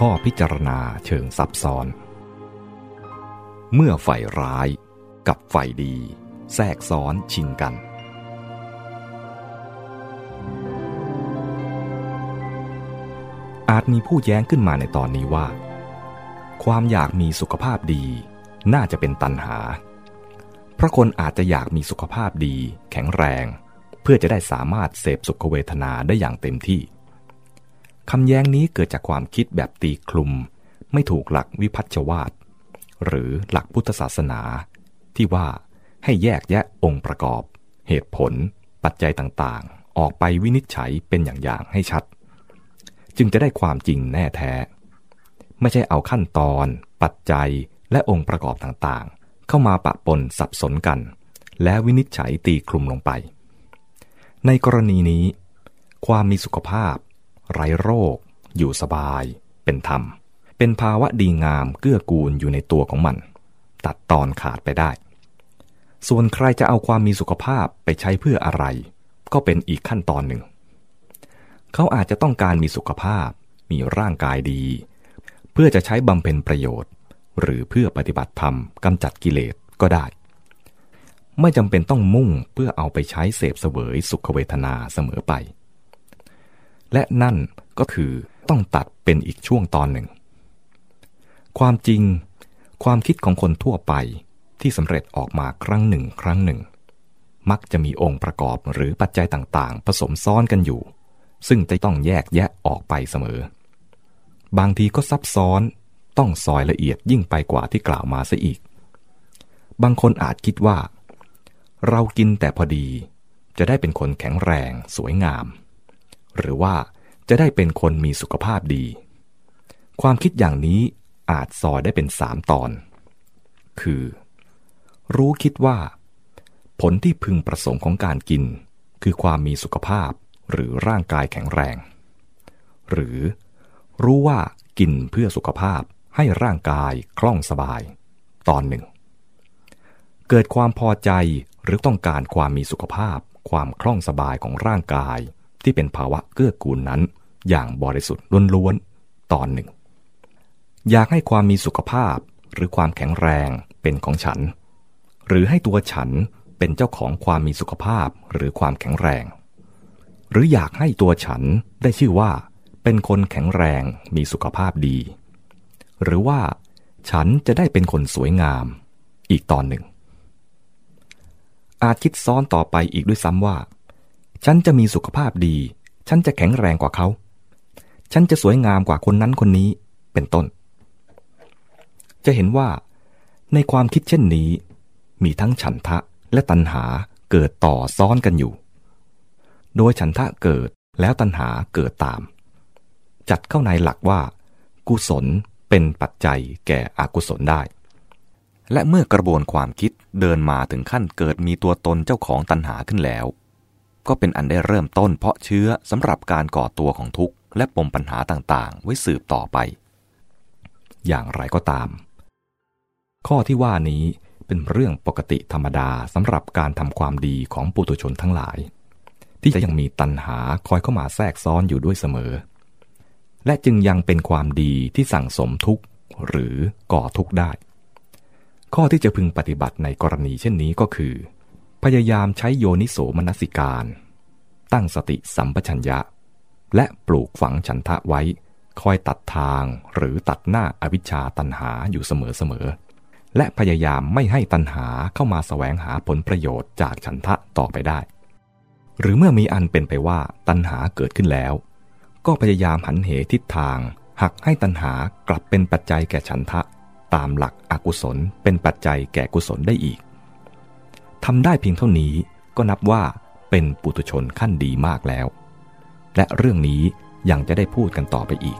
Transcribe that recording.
ข้อพิจารณาเชิงซับซ้อน เมื่อฝ่ายร้ายกับฝ่ายดี แทรกซ้อนชิงกัน อาจมีผู้แย้งขึ้นมาในตอนนี้ว่า ความอยากมีสุขภาพดีน่าจะเป็นตันหา เพราะคนอาจจะอยากมีสุขภาพดี แข็งแรง เพื่อจะได้สามารถเสพสุขเวทนาได้อย่างเต็มที่ คำแย้งนี้เกิดจากความคิดแบบตีคลุม ไม่ถูกหลักวิพัฒชวาตหรือหลักพุทธศาสนา ที่ว่าให้แยกแยะองค์ประกอบ เหตุผล ปัจจัยต่างๆ ออกไปวินิจฉัยเป็นอย่างๆให้ชัด จึงจะได้ความจริงแน่แท้ ไม่ใช่เอาขั้นตอน ปัจจัยและองค์ประกอบต่างๆ เข้ามาปะปนสับสนกัน และวินิจฉัยตีคลุมลงไป ในกรณีนี้ ความมีสุขภาพ ไร้โรค อยู่สบาย เป็นธรรม เป็นภาวะดีงามเกื้อกูลอยู่ในตัวของมัน ตัดตอนขาดไปได้ ส่วนใครจะเอาความมีสุขภาพไปใช้เพื่ออะไร ก็เป็นอีกขั้นตอนหนึ่ง เขาอาจจะต้องการมีสุขภาพ มีร่างกายดี เพื่อจะใช้บำเพ็ญประโยชน์ หรือเพื่อปฏิบัติธรรมกำจัดกิเลสก็ได้ไม่จำเป็นต้องมุ่งเพื่อเอาไปใช้เสพเสวยสุขเวทนาเสมอไป และนั่นก็คือต้องตัดเป็นอีกช่วงตอนหนึ่ง ความจริง ความคิดของคนทั่วไปที่สำเร็จออกมาครั้งหนึ่งครั้งหนึ่ง มักจะมีองค์ประกอบหรือปัจจัยต่างๆ ผสมซ้อนกันอยู่ ซึ่งจะต้องแยกแยะออกไปเสมอ บางทีก็ซับซ้อนต้องซอยละเอียดยิ่งไปกว่าที่กล่าวมาซะอีก บางคนอาจคิดว่า เรากินแต่พอดี จะได้เป็นคนแข็งแรง สวยงาม หรือว่าจะได้เป็นคนมีสุขภาพดี ความคิดอย่างนี้อาจซอยได้เป็นสามตอน คือ รู้คิดว่า ผลที่พึงประสงค์ของการกิน คือความมีสุขภาพหรือร่างกายแข็งแรง หรือรู้ว่ากินเพื่อสุขภาพให้ร่างกายคล่องสบาย ตอนหนึ่ง เกิดความพอใจหรือต้องการความมีสุขภาพ ความคล่องสบายของร่างกาย ที่เป็นภาวะเกื้อกูลนั้น อย่างบริสุทธิ์ล้วนๆ ตอนหนึ่ง อยากให้ความมีสุขภาพหรือความแข็งแรงเป็นของฉัน หรือให้ตัวฉันเป็นเจ้าของความมีสุขภาพหรือความแข็งแรง หรืออยากให้ตัวฉันได้ชื่อว่า เป็นคนแข็งแรงมีสุขภาพดี หรือว่า ฉันจะได้เป็นคนสวยงาม อีกตอนหนึ่ง อาจคิดซ้อนต่อไปอีกด้วยซ้ำว่า ฉันจะมีสุขภาพดี ฉันจะแข็งแรงกว่าเขา ฉันจะสวยงามกว่าคนนั้นคนนี้ เป็นต้น จะเห็นว่า ในความคิดเช่นนี้ มีทั้งฉันทะและตัณหาเกิดต่อซ้อนกันอยู่ โดยฉันทะเกิดแล้วตัณหาเกิดตาม จัดเข้าในหลักว่า กุศลเป็นปัจจัยแก่อกุศลได้ และเมื่อกระบวนความคิดเดินมาถึงขั้นเกิดมีตัวตนเจ้าของตัณหาขึ้นแล้ว ก็เป็นอันได้เริ่มต้นเพาะเชื้อสำหรับการก่อตัวของทุกข์และปมปัญหาต่างๆ ไว้สืบต่อไป อย่างไรก็ตาม ข้อที่ว่านี้เป็นเรื่องปกติธรรมดาสำหรับการทำความดีของปุถุชนทั้งหลาย ที่จะยังมีตัณหาคอยเข้ามาแทรกซ้อนอยู่ด้วยเสมอ และจึงยังเป็นความดีที่สั่งสมทุกข์หรือก่อทุกข์ได้ ข้อที่จะพึงปฏิบัติในกรณีเช่นนี้ก็คือ พยายามใช้โยนิโสมนสิการ ตั้งสติสัมปชัญญะ และปลูกฝังฉันทะไว้ คอยตัดทางหรือตัดหน้าอวิชชาตันหาอยู่เสมอๆ และพยายามไม่ให้ตันหาเข้ามาสแสวงหาผลประโยชน์จากฉันทะต่อไปได้ หรือเมื่อมีอันเป็นไปว่าตันหาเกิดขึ้นแล้ว ก็พยายามหันเหทิศทาง หักให้ตันหากลับเป็นปัจจัยแก่ฉันทะ ตามหลักอกุศลเป็นปัจจัยแก่กุศลได้อีก ทำได้เพียงเท่านี้ก็นับว่าเป็นปุถุชนขั้นดีมากแล้ว และเรื่องนี้ยังจะได้พูดกันต่อไปอีก